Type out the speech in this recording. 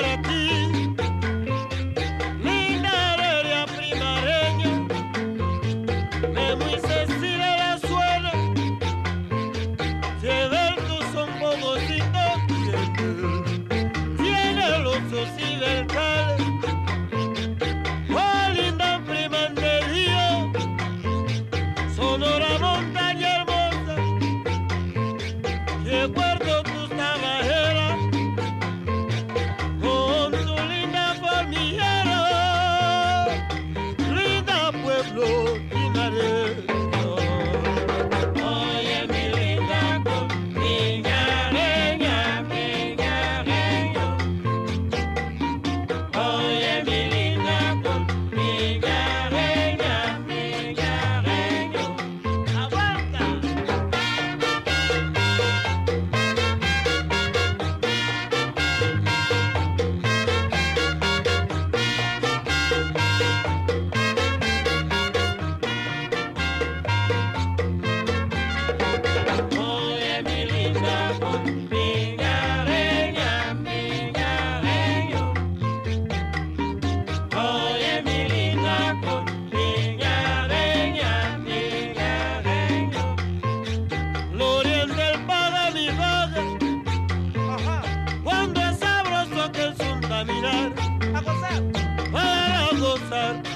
para ti. Lord. Caminar, A gozar. gozar